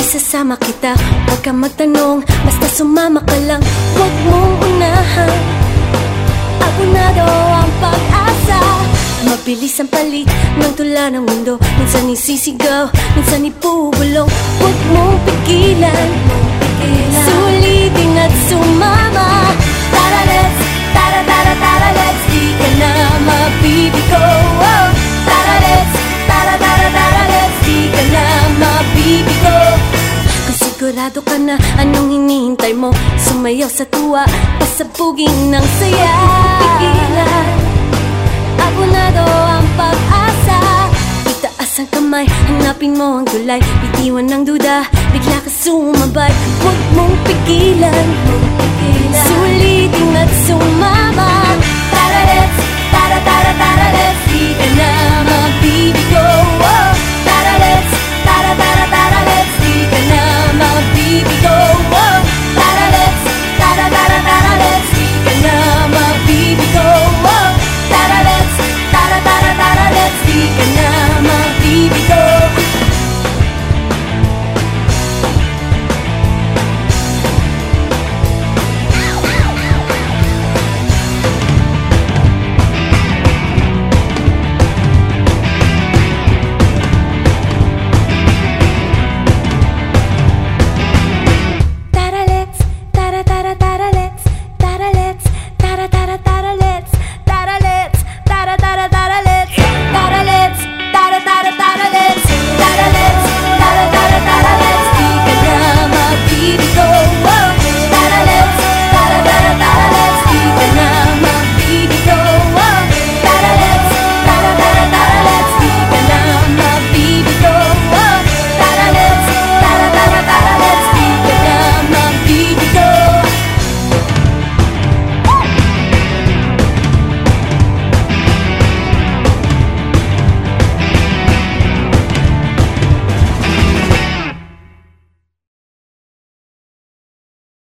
isasama kita. Huwag kang magtanong, basta sumama ka lang. Huwag mong unahan. Abunado ang pag-asa. Mabilis ang palit ng tula ng mundo. Minsan isisigaw, minsan ipubulong. Huwag mong pigilan. Sulitin at sumama Sigurado ka na anong hinihintay mo? Sumayaw sa tuwa, pasabugin ng saya. Pigilan, abunado ang pag-asa. Itaas ang kamay, hanapin mo ang gulay. Bitiwan ng duda, bigla ka sumabay. Huwag mong pigilan, huwag pigilan Sulitin at sumama. Tara let's, tara tara tara let's. Di ka na mabibigo